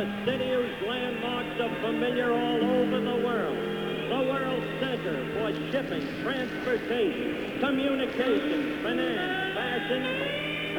the city whose landmarks are familiar all over the world. The world center for shipping, transportation, communications, finance, fashion,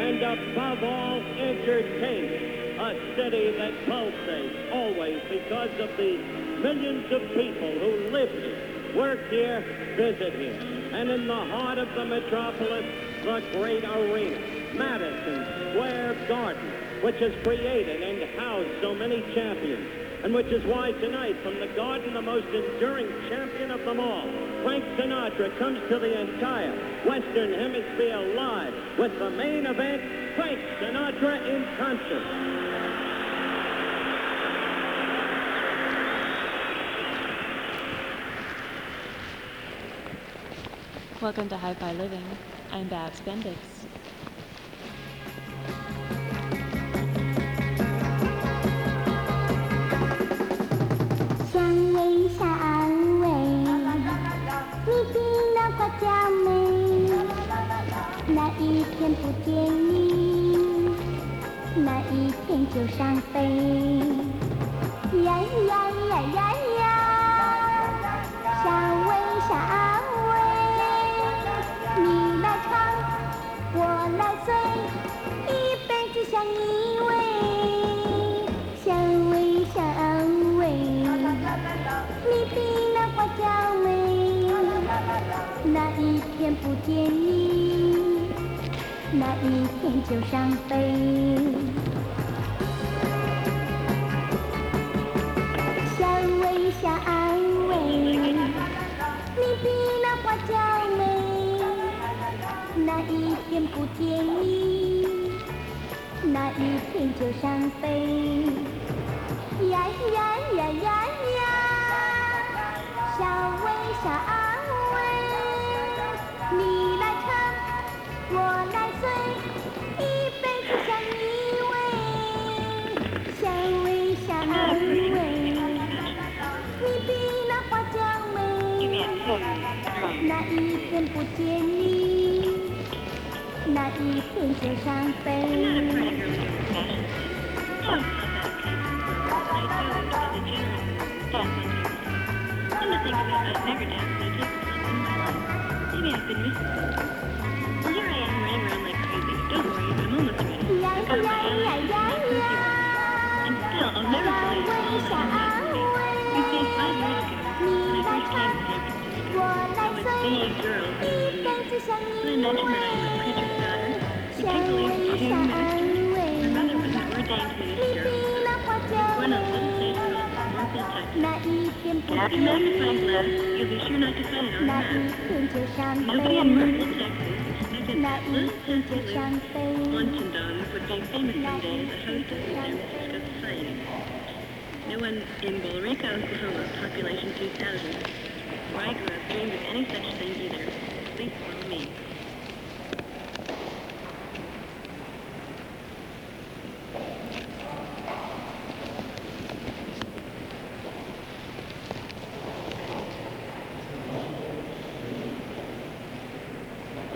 and above all, entertainment. A city that pulsates always because of the millions of people who live here, work here, visit here. And in the heart of the metropolis, the great arena, Madison Square Garden, which has created and housed so many champions, and which is why tonight, from the Garden, the most enduring champion of them all, Frank Sinatra comes to the entire Western Hemisphere live with the main event, Frank Sinatra in concert. Welcome to Hi-Fi Living. I'm Babs Bendix. 天不见你，那一天就伤悲。呀呀呀呀。Up, dreamed of any such thing either. At least for me.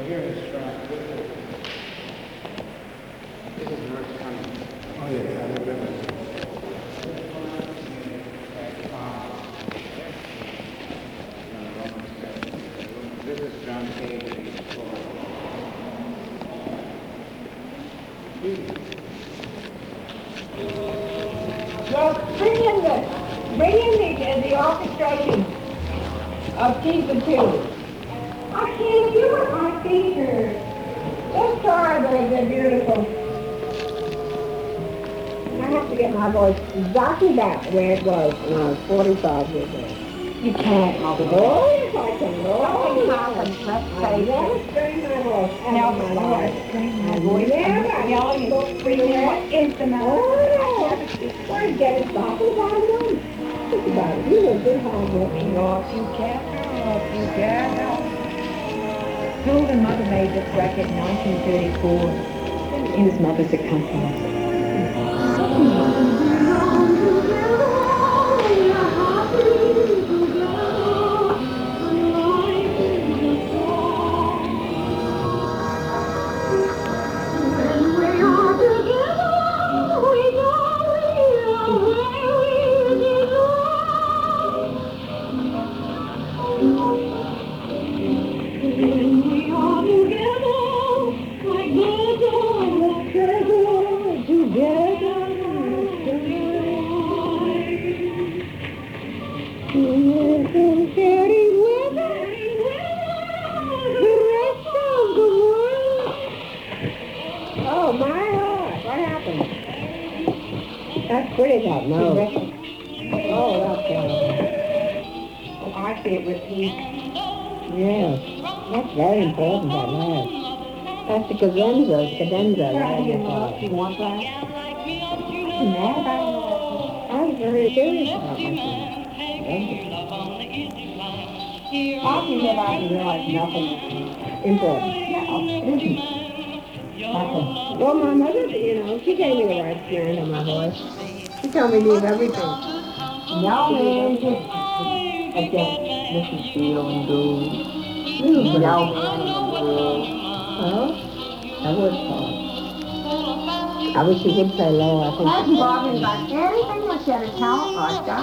Here is Frank. This is Nurse Cummings. Oh, yes, I remember. This is John Cage. Well, bring in the, bring in the, the orchestration of keys and tunes. I can't do it, my fingers. Let's try the, the beautiful. I have to get my voice exactly back where it was when I was 45 years old. You can't, Mother. Oh, yes, I can. Oh, I can I never strain my. Now, out of my life. I never. Yelling and screaming. What is the matter? Oh, why get it back without it? Think about it. You were good hard working. Yes, you can help. You can. Told and mother made this record in 1934. He was mother's accompanist. Cadenza, cadenza, you You want that? About. I was very serious about myself. How can you get out and realize nothing? Important. Nothing. Well, my mother, you know, she gave me the right spirit on my voice. She told me to leave everything. No, man. Again, Mrs. Feel and do. No, man. Oh, I would call. I wish you would say low. I think. Hasn't bothered about anything I said at town like that.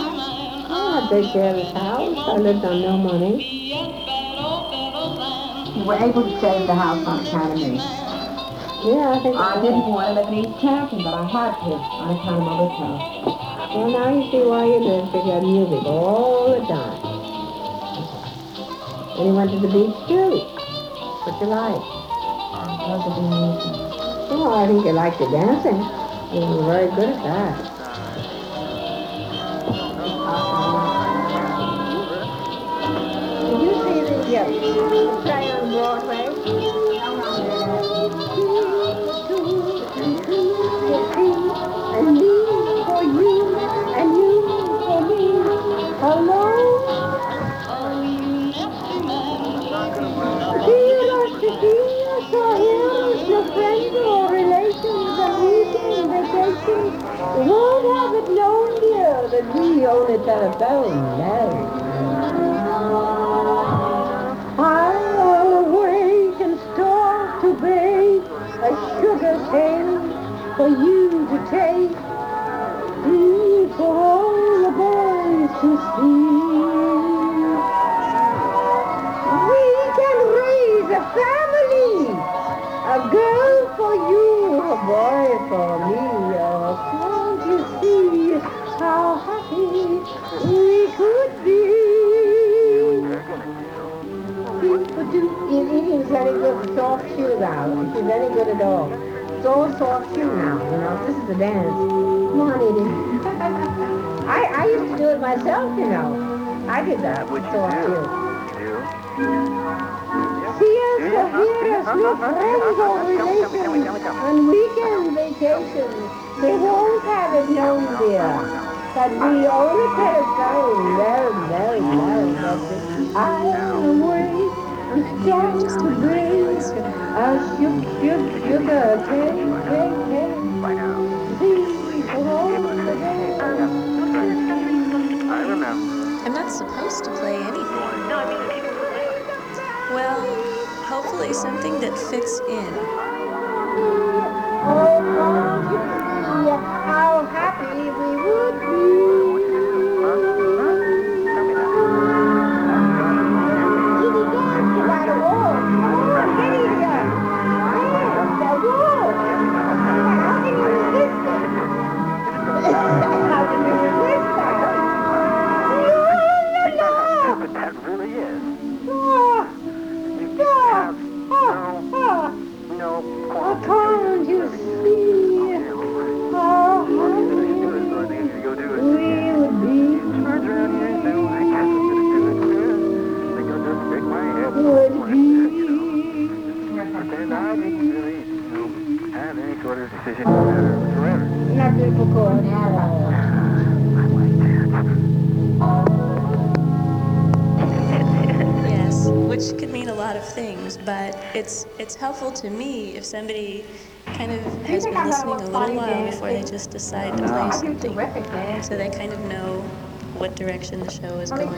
Oh, I care of this house. I lived on no money. You were able to save the house on account of me. Yeah, I think I didn't did. want to live in East Hampton, but I had to on account of mother's house. Well, now you see why you did. Because you had music all the time. And you went to the beach too. What you like? Oh, I think you liked the dancing. You were very good at that. We own a telephone. No. I'll wait and start to bake a sugar cane for you to take. Mm, for all the boys to see. Very good. Soft shoe now. She's very good at all. It's all soft shoe now. You know, this is a dance. Come on, Edie. I I used to do it myself. You know, I did that with soft shoe. See us or hear us, no friends or relations on weekend vacations. They won't have it known, dear, that we own a telephone. No, no, no, no. I'll wait and to shook, shook. I remember. I'm not supposed to play anything. No, I mean the people who live. Well, hopefully something that fits in. Helpful to me if somebody kind of has been listening a little while before they just decide to play something, so they kind of know what direction the show is going,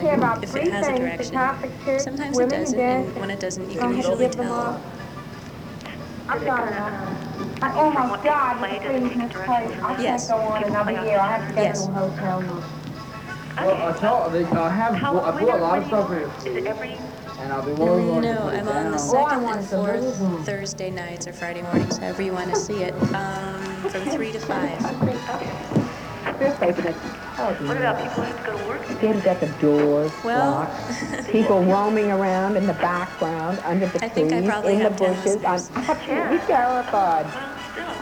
if it has a direction. Sometimes it doesn't, and when it doesn't, you can usually tell. I'm sorry. I- Oh my God, this craziness place. I can't Yes. go on another year. I have to go Yes. to a hotel now. Well, I tell they, I have I bought when, a lot of stuff in, Is it every? And I'll be more than willing to No, put it I'm on the second want and is the little fourth. Thursday nights or Friday mornings, however you want to see it, um, from three to five. What about people who have to go to work? Get it at the doors, Well, locked. People roaming around in the background, under the I trees, think I probably in the have 10 bushes. I'm listeners. absolutely terrified.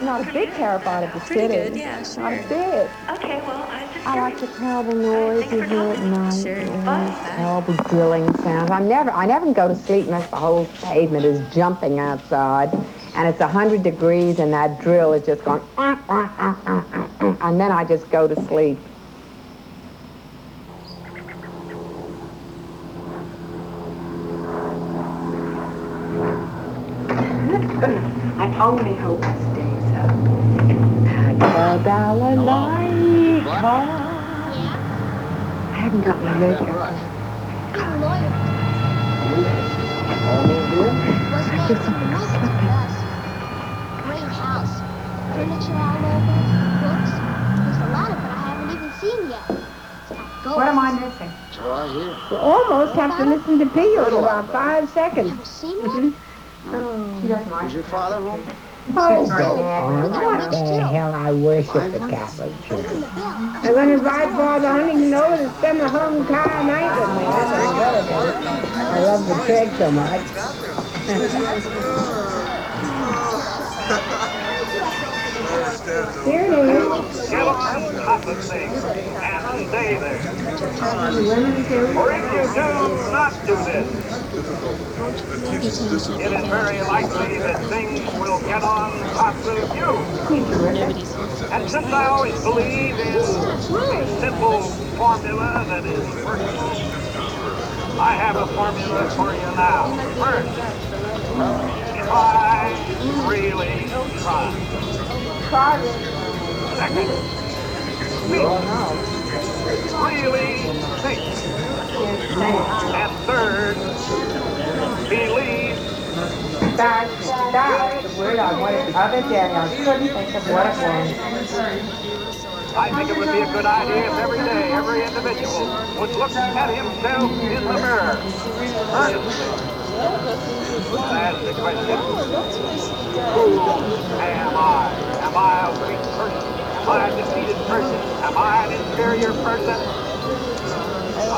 Well, still. I'm not a bit terrified of the Pretty city. good, yeah, Not sure. a bit. Okay, well, I just. I like the terrible noises here at night. Sure. and Terrible drilling sounds. I never, I never go to sleep unless the whole pavement is jumping outside, and it's hundred degrees, and that drill is just going, "Uh, uh, uh, uh, uh," and then I just go to sleep. I only hope it stays up. Balalaika. I haven't got my makeup. Being loyal was nice. The movie the. Great house. Furniture all over. Books. There's a lot of it I haven't even seen yet. What am I missing? You almost have to listen to Pio in about five seconds. Never seen one? Is your father home? Oh, What what the hell, I worship the Catholic Church. the bell? I'm gonna invite Father Huntington over to spend the whole entire night with me. That's what I'm gonna do. I love the church so much. Here it is. Get on top of things and stay there. Or if you do not do this, it is very likely that things will get on top of you. And since I always believe in a simple formula that is workable, I have a formula for you now. First, try, really try. Second, really think. And third, believe. That, that was the word I wanted the other day. I couldn't think of what it was. I think it would be a good idea if every day, every individual would look at himself in the mirror. Earnestly. Ask the question, who am I? Am I a weak person? Am I a defeated person? Am I an inferior person?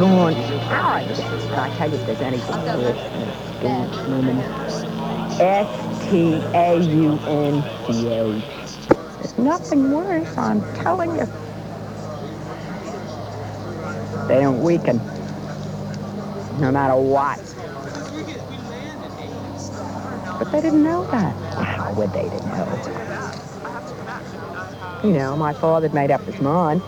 Character. But I tell you, if there's anything worse than a staunch woman, S-T-A-U-N-C-H. There's nothing worse, I'm telling you. They don't weaken, no matter what. But they didn't know that. How would they know? You know, my father made up his mind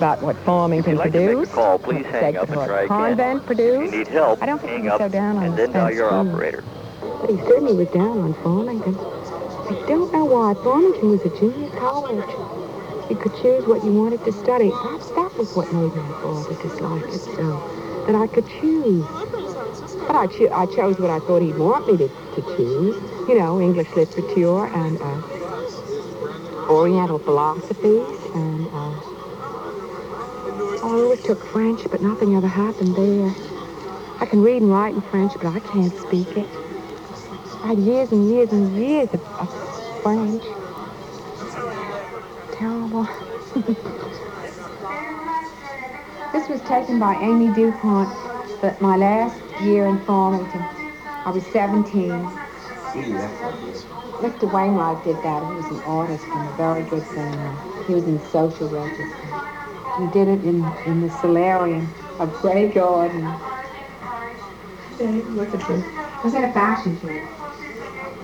about what Farmington If you'd like to make a call, please hang up and try Heart again. Convent If you need help, I don't think hang he was up so down on and then dial Spence your Food. operator. But he certainly was down on Farmington. I don't know why. Farmington was a junior college. You could choose what you wanted to study. Perhaps that was what made my father dislike it so, that I could choose. But I, cho- I chose what I thought he'd want me to, to choose. You know, English literature and uh, Oriental philosophies and uh, I Oh, always took French, but nothing ever happened there. I can read and write in French, but I can't speak it. I had years and years and years of, of French. Terrible. this was taken by Amy DuPont, but my last year in Farmington. I was 17. Mr. Wainwright did that. He was an artist from a very good family. He was in social register. He did it in, in the solarium of Grey Garden. Look at this. It was in a fashion show.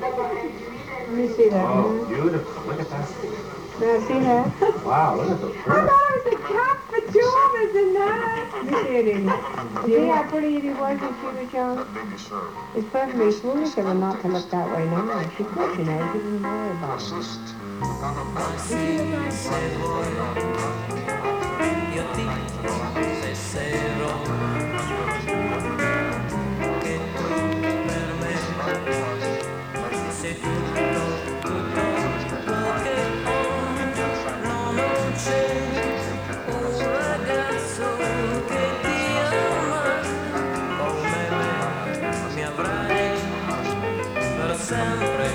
Let me see that. Oh, beautiful. Look at that. Now, see that? Wow, look at the I thought it was a cat pajamas in that. Let me see it in See how pretty it was when she was young? It's perfectly foolish of her not to look that way now. She could, you know. She didn't worry about it. Io ti tesserò che tu per me sei tutto, tutto quello che ho. No, non c'è un ragazzo che ti ama come me. Mi avrai per sempre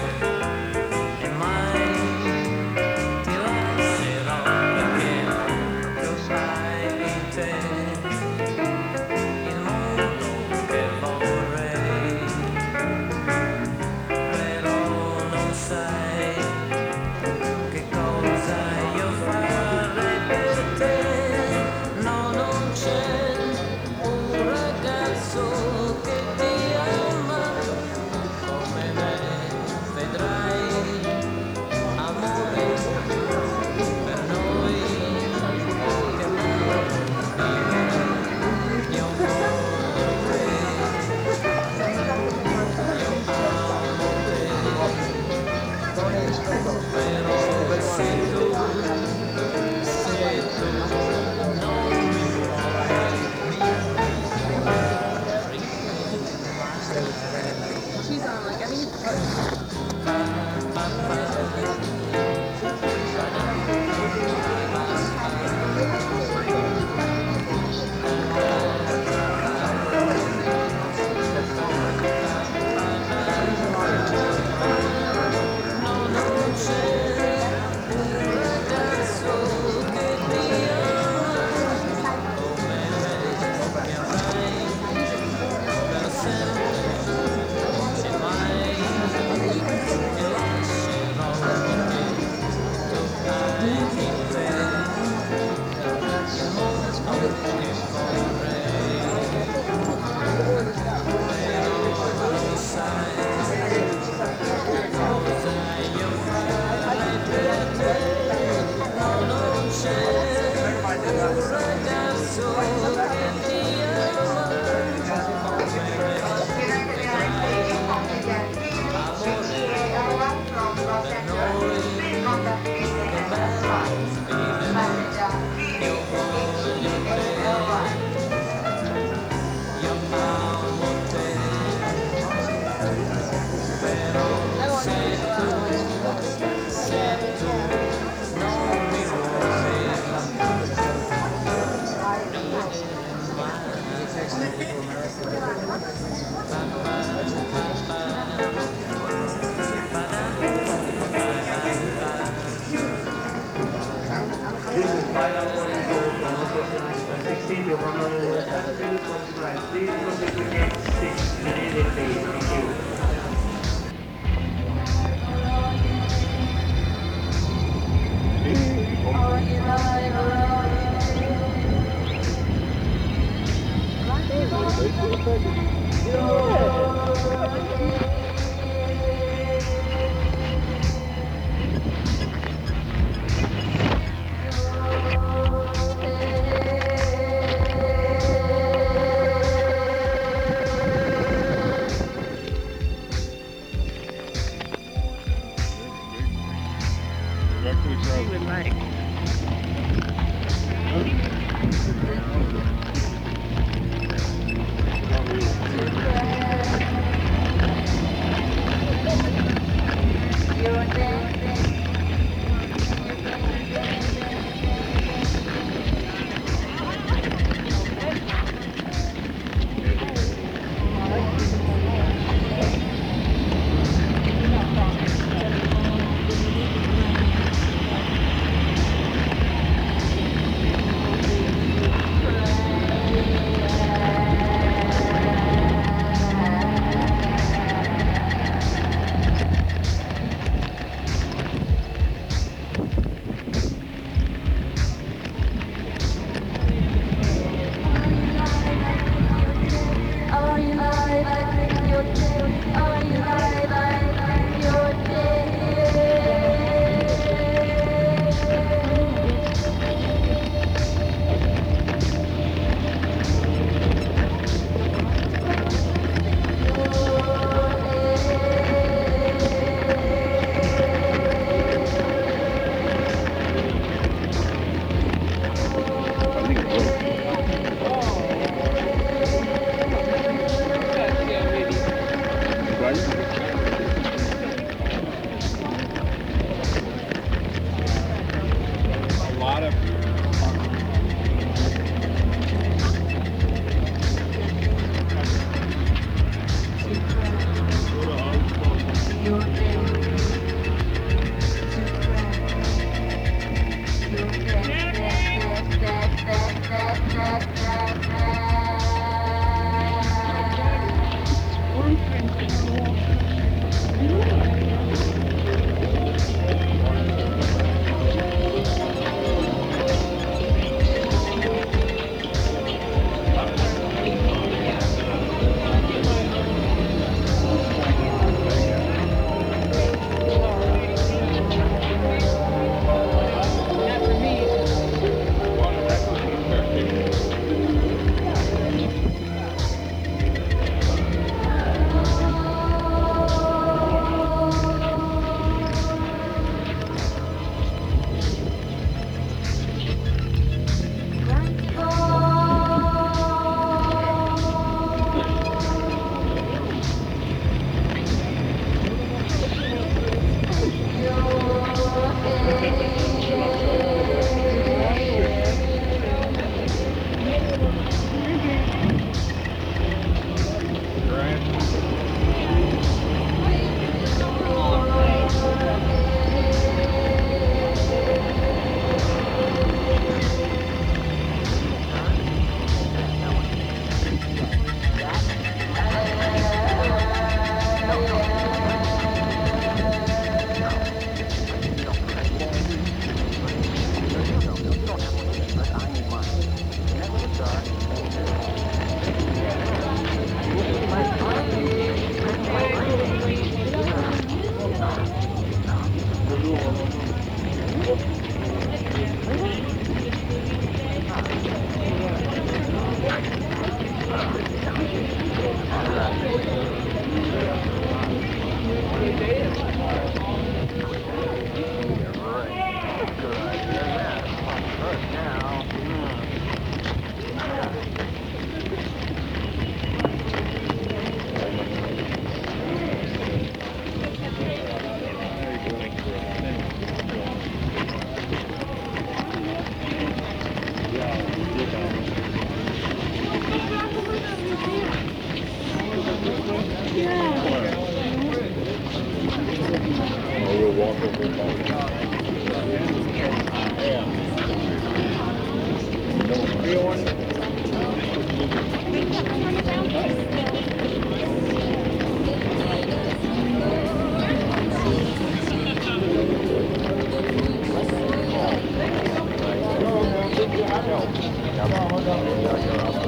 哦，好吧，好吧。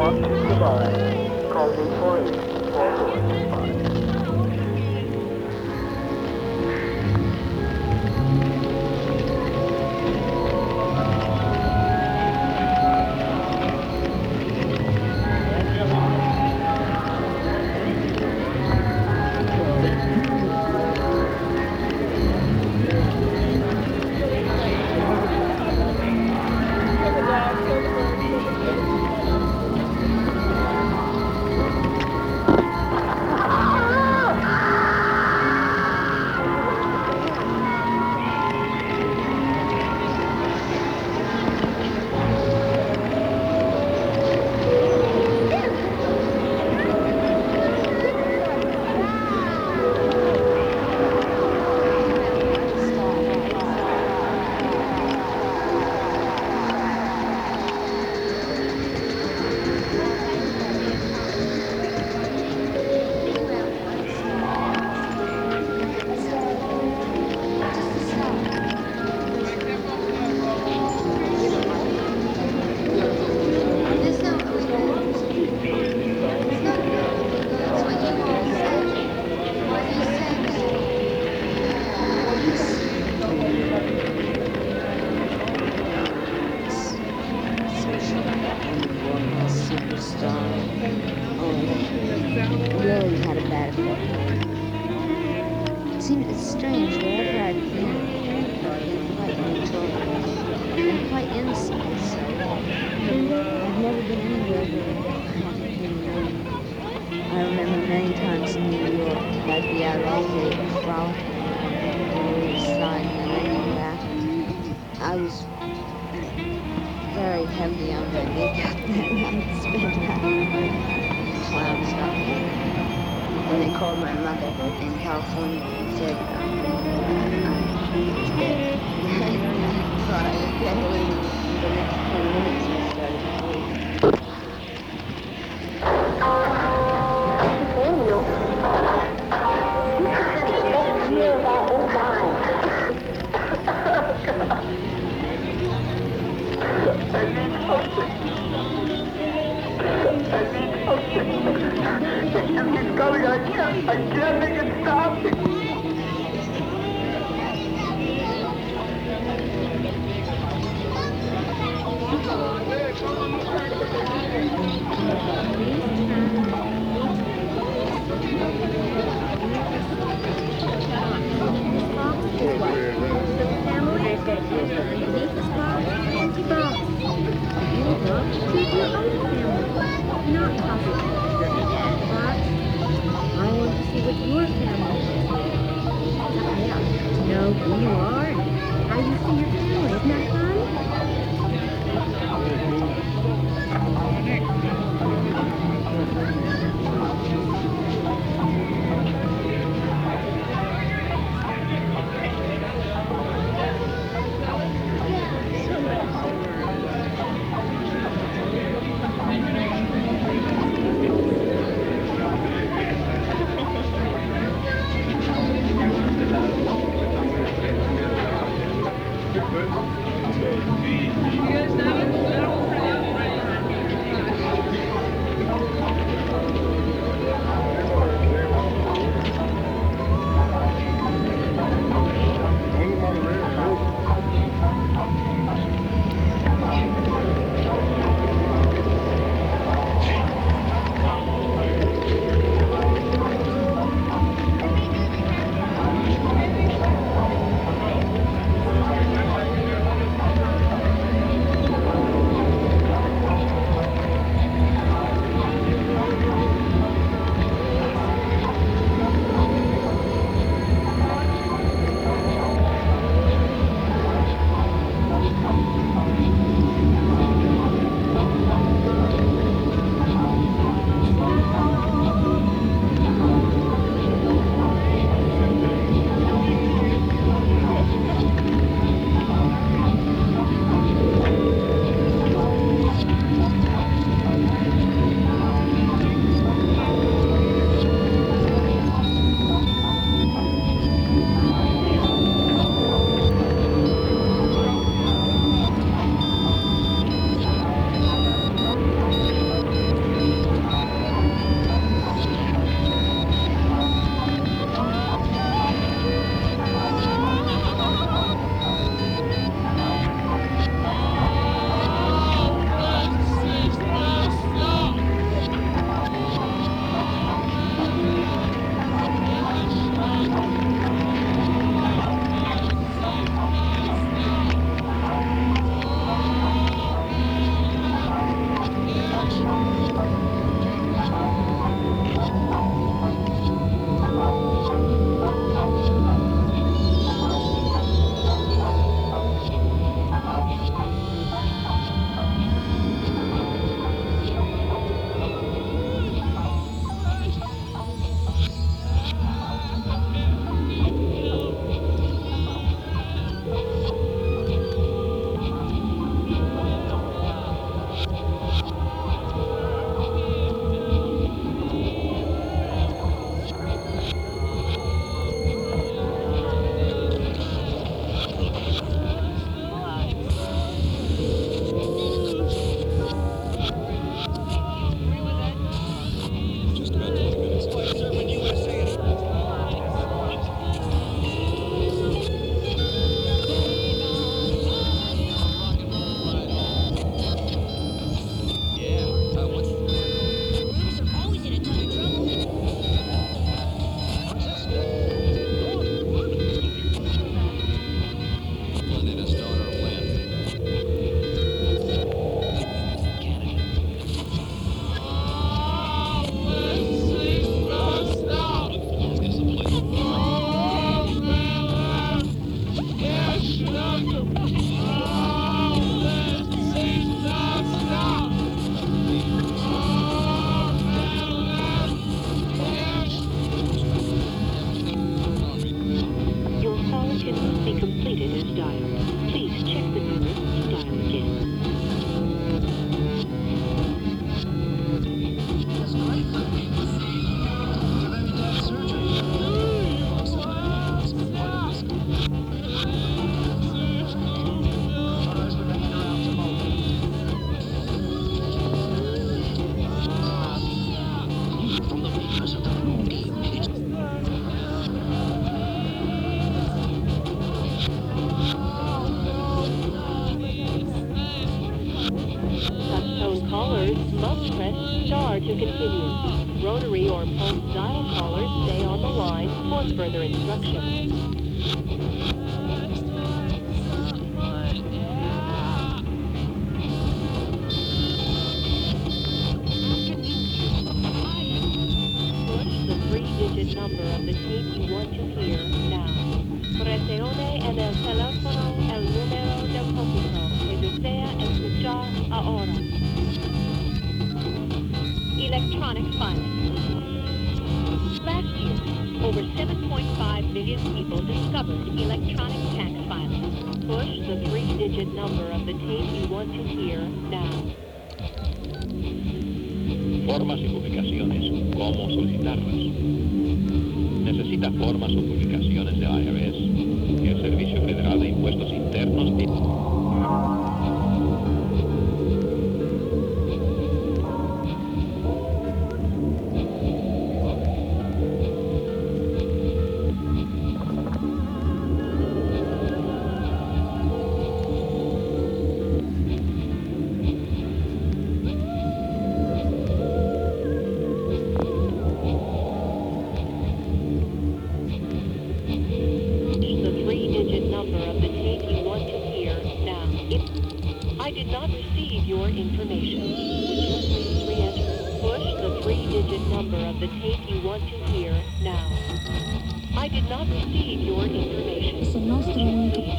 walking to me, bar, call I was very heavy on the makeup that night. Spent that clouds up When they called my mother in California and said uh, I was dead, I thought I can't believe the next 10 minutes.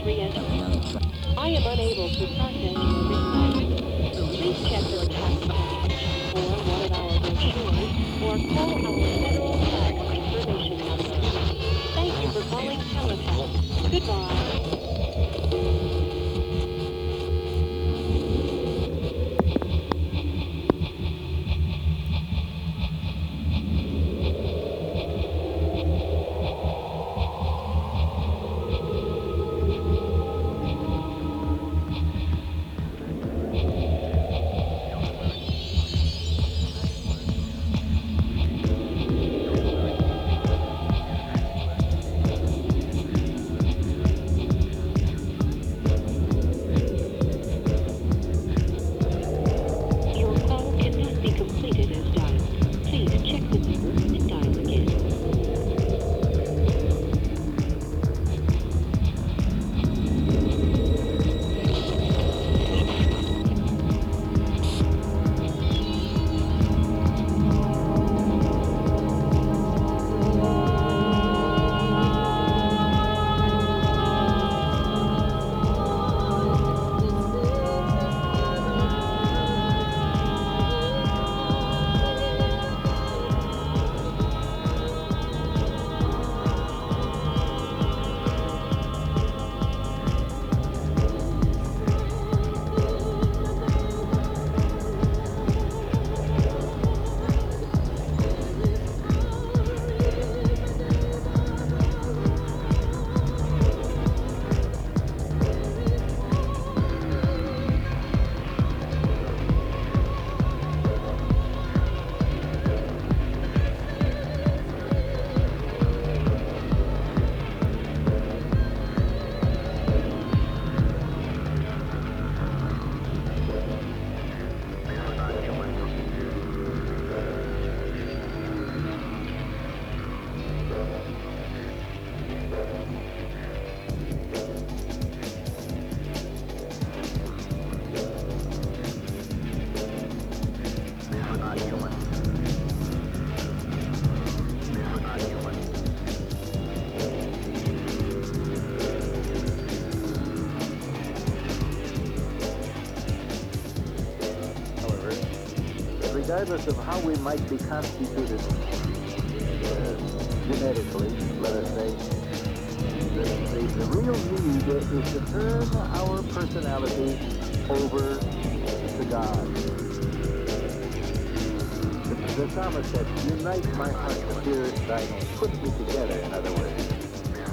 Re-enter? I am unable to process your request. Please check your tax or one of our brochures or call our regardless of how we might be constituted uh, genetically, let us say, the, the, the real need is to turn our personality over to God. The, the psalmist said, unite my heart to fear thy name. Put me together, in other words.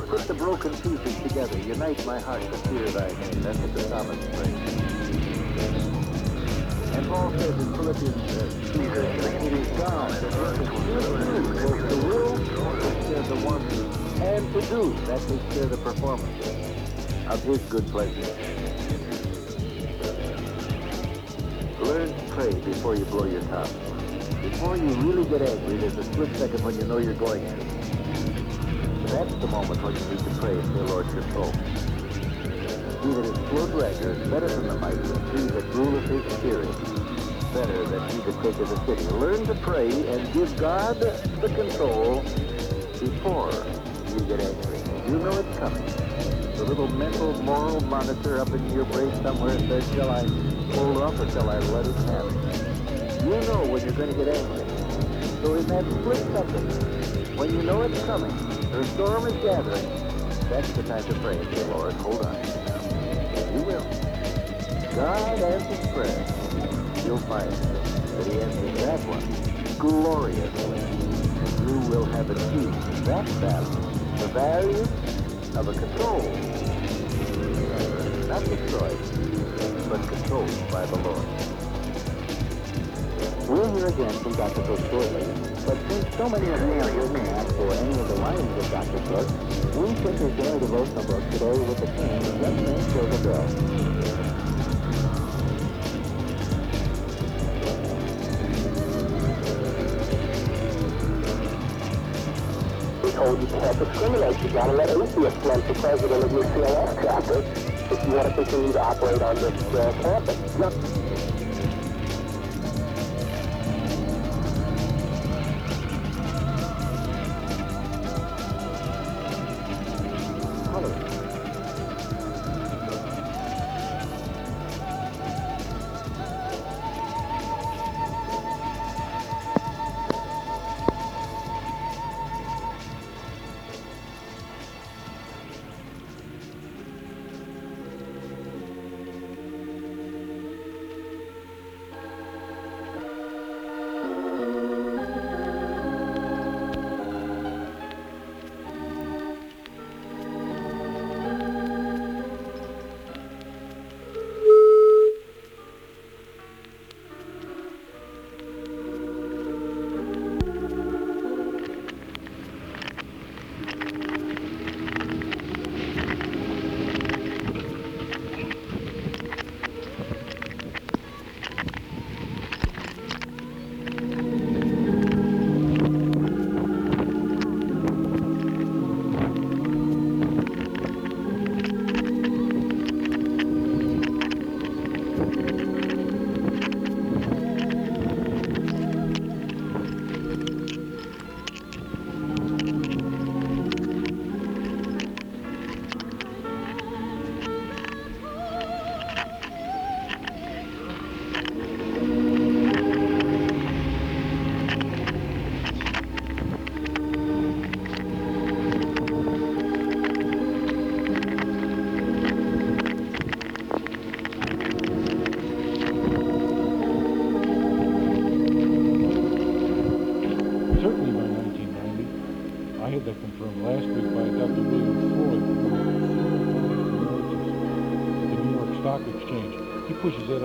Put the broken pieces together. Unite my heart to fear thy name. That's what the psalmist prayed. Paul says in Philippians 2, that it is God that worketh both the will, takes care the wanting, and to do, that takes care of the performance of his good pleasure. Learn to pray before you blow your top. Before you really get angry, there's a split second when you know you're going to. That's the moment when you need to pray and say, Lord, control. He that is to anger is better than the mighty, and he that ruleth his spirit better that you he take taketh a city. Learn to pray and give God the control before you get angry. You know it's coming. The little mental moral monitor up in your brain somewhere says, shall I hold off or shall I let it happen? You know when you're going to get angry. So in that split second, when you know it's coming, the storm is gathering, that's the time to pray say, Lord, hold on. You will. God answers prayer. You'll find that he answers that one gloriously. And you will have achieved that battle, the value of a control. Not destroyed, but controlled by the Lord. We'll hear again from Dr. Cook shortly, but since so many of you are using that for any of the writings of Dr. Cook, we took his daily devotional book today with the king of Let's Make Silver Bell. Can't discriminate. You gotta let atheists run for president of your CLS chapter if you want to continue to operate on this uh, campus. No.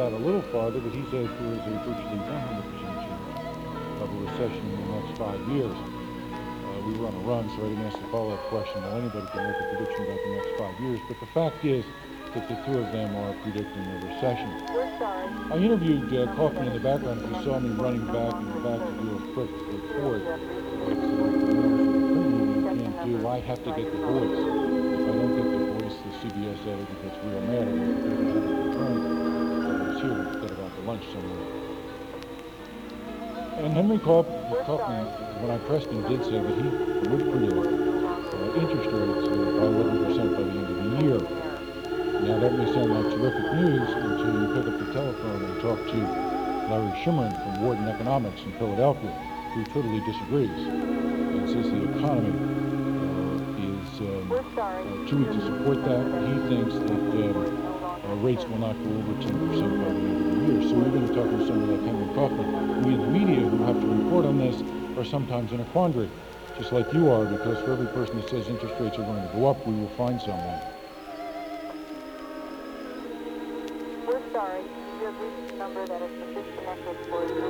Out a little farther, but he says there is a virtually 100% chance of a recession in the next five years. Uh, we were on a run, so I didn't ask the follow-up question. Well, anybody can make a prediction about the next five years, but the fact is that the two of them are predicting a recession. I interviewed uh, Kaufman in the background. If you saw me running back in the back to do a quick report, it's uh, can't do. I have to get the voice. If I don't get the voice, the CBS editor gets real mad at me because I haven't confirmed that I was here instead of out to lunch somewhere. And Henry Kauf- Kaufman, when I pressed him, did say that he would predict uh, interest rates by 11% by the end of the year. Now that may sound like terrific news until you pick up the telephone and talk to Larry Schimmerman from Wharton Economics in Philadelphia, who totally disagrees and says the economy uh, is um, uh, too weak to support that. He thinks that um, uh, rates will not go over 10% by the end of the year. So we're going to talk to somebody like Henry Kaufman. We the media who have to report on this are sometimes in a quandary, just like you are, because for every person that says interest rates are going to go up, we will find someone. We're sorry. You have reached a number that been disconnected for you.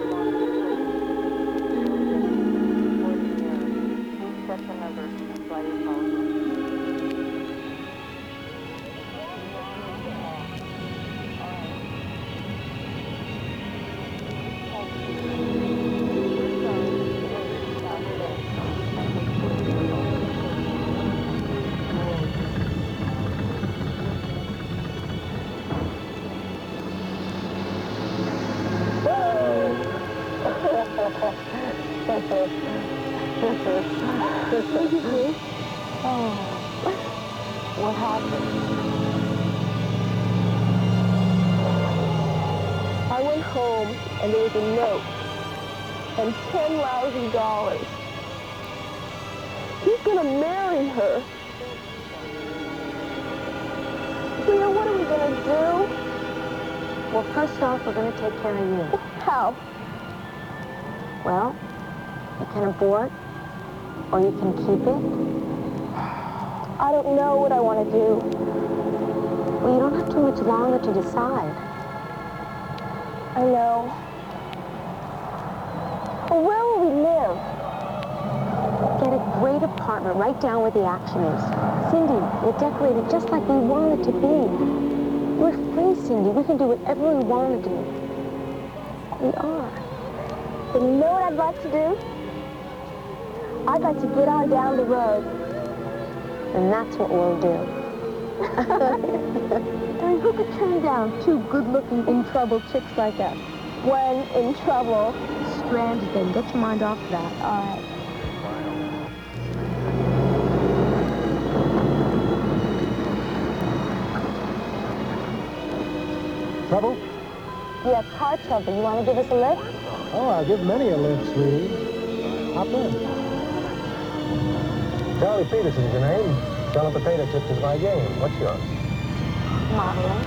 Take care of you. How? Well, you can abort, or you can keep it. I don't know what I want to do. Well, you don't have too much longer to decide. I know. Well, where will we live? Get a great apartment right down where the action is. Cindy, we'll decorate it just like we want it to be. We're free, Cindy. We can do whatever we want to do. We are. But you know what I'd like to do? I'd like to get on down the road. And that's what we'll do. I mean, who could turn down two good-looking, in-trouble chicks like us? When in trouble. Stranded then. Get your mind off that. All right. Trouble? Car trouble. You want to give us a lift? Oh, I'll give many a lift, sweetie. Hop in. Charlie Peterson's your name. Selling potato chips is my game. What's yours? Modeling.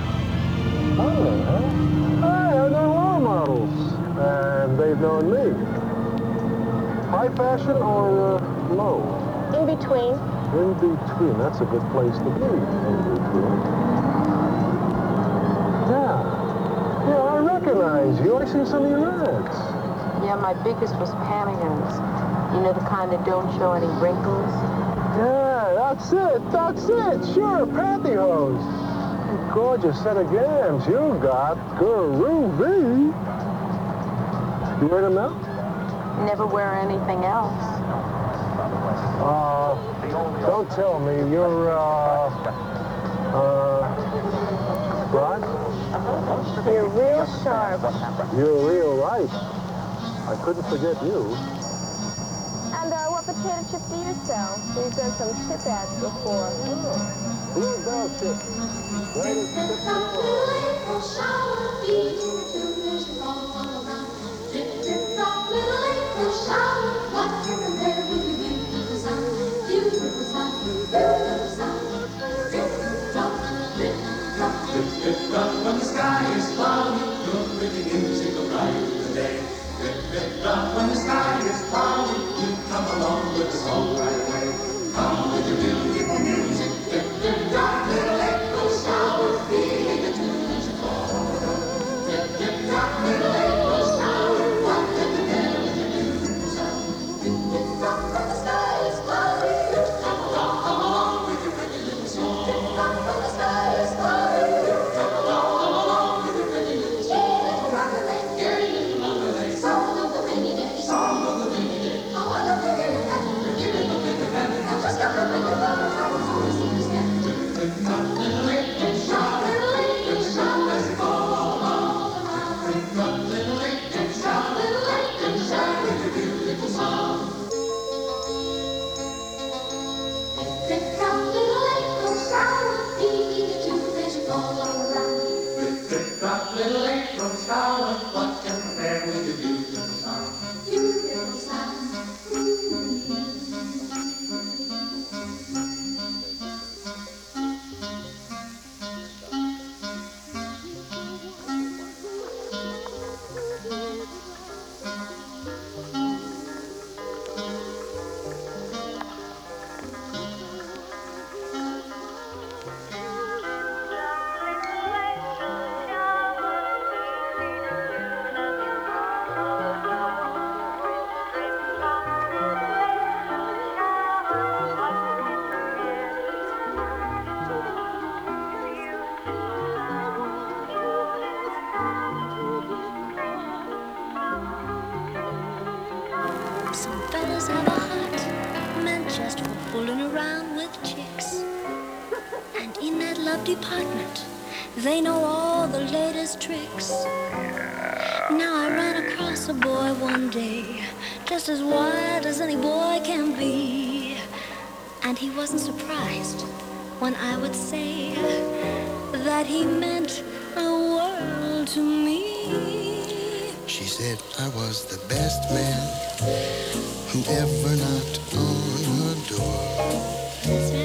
Modeling, huh? I have known models. And they've known me. High fashion or uh, low? In between. In between. That's a good place to be. In between. Yeah. Yeah, I you. I see some of your ads. Yeah, my biggest was pantyhose. You know, the kind that don't show any wrinkles? Yeah, that's it. That's it. Sure, pantyhose. Gorgeous set of gams you got. Groovy. You wear them now? Never wear anything else. Uh, don't tell me you're, uh, uh, Rod? You're real sharp. You're real right. I couldn't forget you. And uh, what potato chip do you sell? We've done some chip ads before. Blue bell chip. Greatest chip in the world. When Rip, rip. When the sky is cloudy, you come along with the song right just as wild as any boy can be. And he wasn't surprised when I would say that he meant the world to me. She said I was the best man who ever knocked on her door.